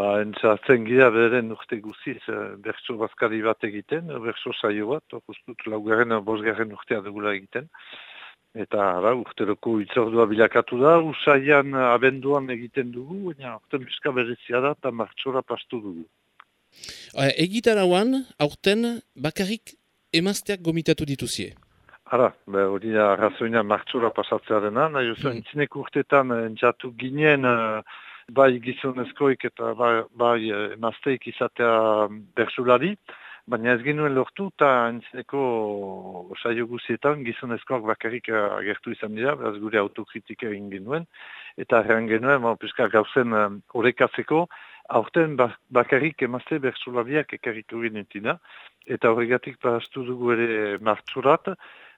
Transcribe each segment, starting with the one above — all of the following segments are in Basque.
Ba, entzartzen gira beren urte guziz eh, bertso bazkari bat egiten, bertso saio bat, orkustut laugarren, bosgarren urtea dugula egiten. Eta ara, urteroko itzordua bilakatu da, usaian abenduan egiten dugu, baina urten pizka berrizia da eta martxora pastu dugu. Egitarauan, aurten bakarrik emazteak gomitatu dituzie? Ara, hori da, razoina martxora pasatzea dena, nahi mm. urtetan entzatu ginen, uh, bai gizonezkoik eta bai, bai emazteik izatea bersulari, baina ez ginuen lortu eta entzineko saio guzietan gizonezkoak bakarrik agertu izan dira, beraz gure autokritika egin genuen, eta erran genuen, ma, pizka gauzen horrekatzeko, aurten bakarrik emazte bersulariak ekarritu genetina, eta horregatik paraztu dugu ere martzurat,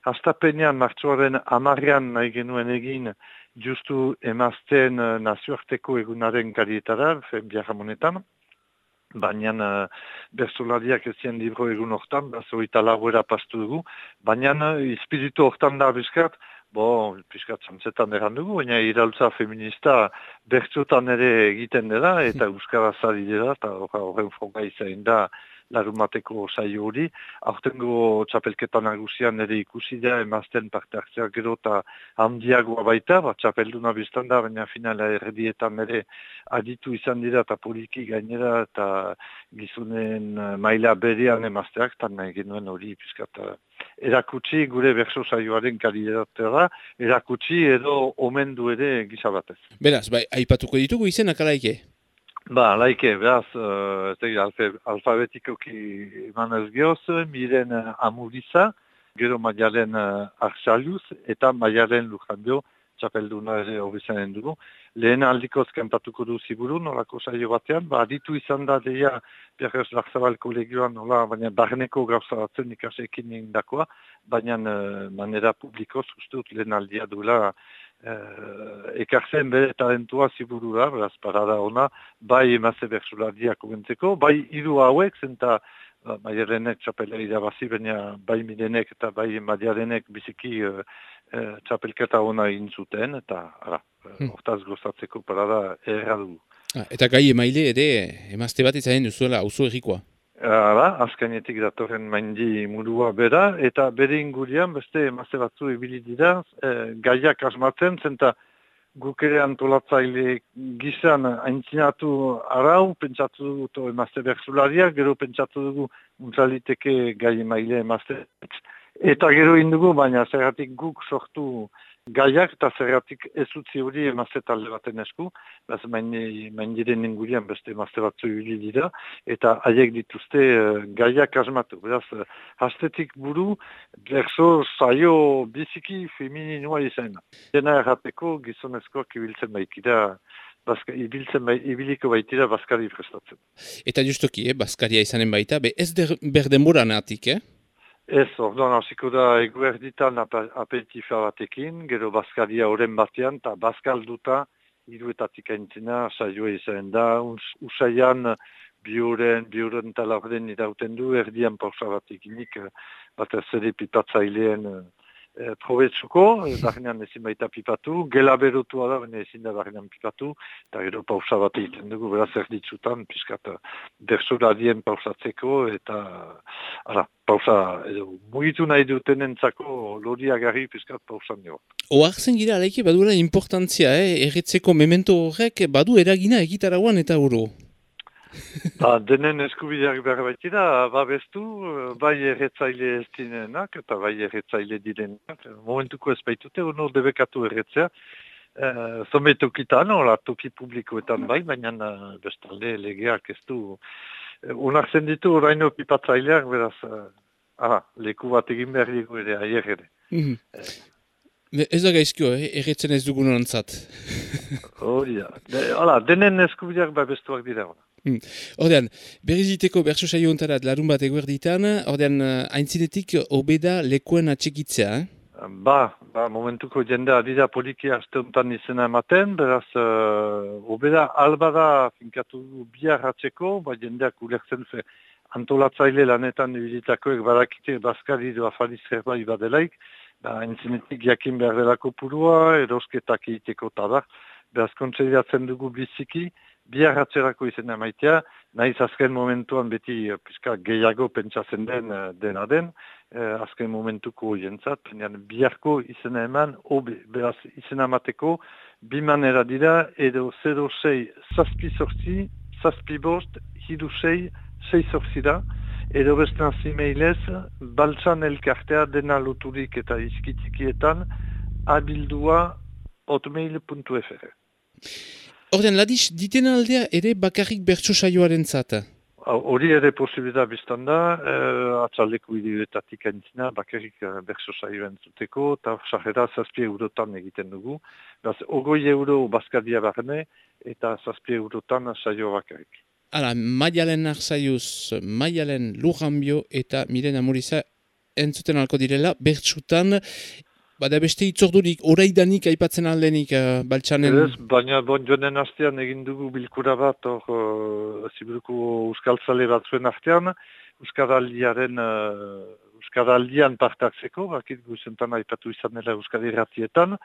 hasta penean martzuaren amarrean nahi genuen egin, justu emazten uh, nazioarteko egunaren karietara, biarramonetan, baina uh, bersolariak ezien libro egun hortan, bazoita laguera pastu dugu, baina uh, espiritu hortan da bizkat, bo, bizkat zantzetan eran dugu, baina iraltza feminista bertsotan ere egiten dela, eta euskara zari dela, eta horren froga izan da, larumateko saio hori. Aurtengo txapelketan nagusian ere ikusi da, emazten parte hartzea gero eta handiagoa baita, bat txapelduna biztan da, baina finala erdietan ere aditu izan dira eta poliki gainera eta gizunen maila berean emazteak, eta nahi genuen hori piskat erakutsi gure berso saioaren kalidatea da, erakutsi edo omendu ere gizabatez. Beraz, bai, aipatuko ditugu izenak alaike? Ba, laike, behaz, uh, alfe, alfabetikoki manez gehoz, miren uh, amuriza, gero maialen uh, arxaluz, eta maialen lujanbio, txapelduna ere hobizanen dugu. Lehen aldikoz kentatuko du ziburu, nolako saio batean, ba, aditu izan da deia, Pierrez Larzabal kolegioan, nola, baina barneko gauza batzen ikasekin dakoa, baina uh, manera publikoz, uste dut lehen aldia duela, uh, ekartzen bere talentua ziburu da, beraz parada ona, bai emaze bertsuladiak ugentzeko, bai hiru hauek, zenta uh, maiarenek txapela irabazi, baina bai midenek eta bai maiarenek biziki uh, uh, txapelketa ona intzuten, eta ara, hmm. hortaz gozatzeko parada erra dugu. Ah, eta gai emaile ere, emazte bat izan duzuela, auzo errikoa? Hala, azkainetik datorren maindi murua bera, eta bere ingurian beste emazte batzu ibili dira, e, gaiak asmatzen, zenta guk ere antolatzaile gizan aintzinatu arau, pentsatu dugu emazte berzularia, gero pentsatu dugu untzaliteke gai emaile emazte. Eta gero indugu, baina zergatik guk sortu gaiak eta zergatik ez utzi hori emazte talde baten esku, bez main diren ingurian beste emazte batzu hili dira, eta haiek dituzte uh, gaiak asmatu. Beraz, uh, hastetik buru, berzo saio biziki femininua izan. Dena errateko gizonezkoak ibiltzen baikira, Baska, ibiltzen bai, ibiliko baitira Baskari prestatzen. Eta justoki, eh, Baskaria izanen baita, be ez der, berdemuran atik, eh? Ez, orduan hasiko da eguerditan apetifa batekin, gero Baskaria horren batean, eta Baskal duta iruetatik aintzina, saioa izan da, usaian biuren, biuren talaurden irauten du, erdian pausa batekinik, bat ez pipatzailean e, probetzuko, barnean ezin baita pipatu, gela berotua da, baina ezin da barnean pipatu, eta gero pausa bat egiten dugu, beraz erditzutan, piskat, bersura dien pausatzeko, eta, ara, pausa, edo, mugitu nahi duten entzako lori agarri piskat pausan nio. Oartzen gira, alaiki, badura importantzia, eh? erretzeko memento horrek, badu eragina egitaragoan eta uro. Ba, denen eskubideak behar baitira, babestu, bai erretzaile ez dinenak, eta bai erretzaile direnak. Momentuko ez baitute, ono debekatu erretzea. E, eh, Zome tokitan, ola toki publikoetan bai, baina eh, bestalde legeak ez du. E, Unartzen ditu, oraino pipatzaileak, beraz, aha, leku bat egin behar dugu ere, aier ere. Mm -hmm. Ez da gaizkio, eh? erretzen ez dugun onantzat. Hori da. Hala, denen eskubideak babestuak dira. Hmm. Ordean, berriziteko bertso saio ontarat larun bat eguerditan, ordean, haintzinetik obeda lekuen atxekitzea, eh? Ba, ba, momentuko jendea dira poliki aste izena ematen, beraz, uh, obeda alba da finkatu bihar atzeko, ba, jendeak ulertzen ze antolatzaile lanetan ibilitakoek barakite baskari doa fariz zerbait badelaik, ba, entzinetik jakin behar delako purua, erosketak egiteko tada, behaz kontseidatzen dugu biziki, bihar atzerako izena maitea, nahiz azken momentuan beti uh, pizka gehiago pentsatzen den uh, dena den, uh, azken momentuko jentzat, biharko izena eman, obe, beraz izena mateko, bi manera dira, edo 06 zazpi sortzi, zazpi bost, hidu sei, sei sortzi da, edo bestan zimeilez, baltzan elkartea dena loturik eta izkitikietan, abildua hotmail.fr. Ordean, ladiz, diten aldea ere bakarrik bertso saioaren zata? Hori ere posibilita biztan da, eh, atzaldeko idioretatik entzina, bakarrik eh, bertso saioen zuteko, eta sarrera zazpie eurotan egiten dugu. Beraz, ogoi euro baskadia barne, eta zazpie eurotan saio bakarrik. Hala, maialen arzaiuz, maialen lujanbio eta miren amuriza entzuten alko direla, bertsutan, bada beste itzordurik, oraidanik aipatzen aldenik, uh, baltsanen? Ez, baina bon jonen hastean egin dugu bilkura bat, hor, uh, ziburuko Euskal Zale bat zuen artean, Euskaraldiaren, uh, Euskaraldian partatzeko, bakit guzentan aipatu izan dela Euskal Irratietan,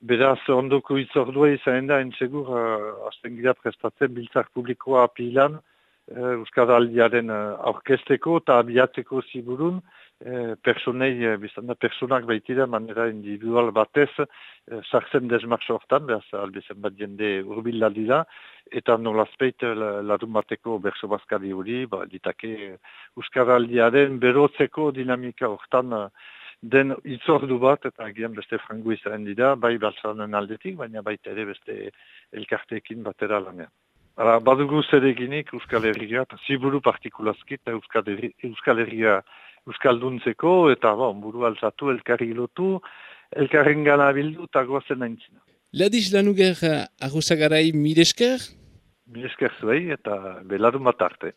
beraz ondoko itzordua izan da, entzegur, uh, hasten gira prestatzen biltzak publikoa apilan, uh, Euskaraldiaren uh, aurkesteko eta abiatzeko ziburun, Eh, personei, eh, biztanda personak baitira manera individual batez, eh, sartzen desmartso hortan, behaz albezen bat jende urbil dira, eta nolazpeit larun bateko berso bazkari hori, ba, ditake Euskaraldiaren berotzeko dinamika hortan den itzordu bat, eta agian beste frangu izan dira, bai baltzanen aldetik, baina baita ere beste elkarteekin batera lanean. Ara, badugu zer eginik Euskal Herria, ziburu partikulazkit Euskal Herria euskalduntzeko eta bon, buru altzatu, elkarri lotu, elkarren gana bildu eta goazen aintzina. Ladiz lanuger arruzagarai miresker? Miresker zuei eta belarun bat arte.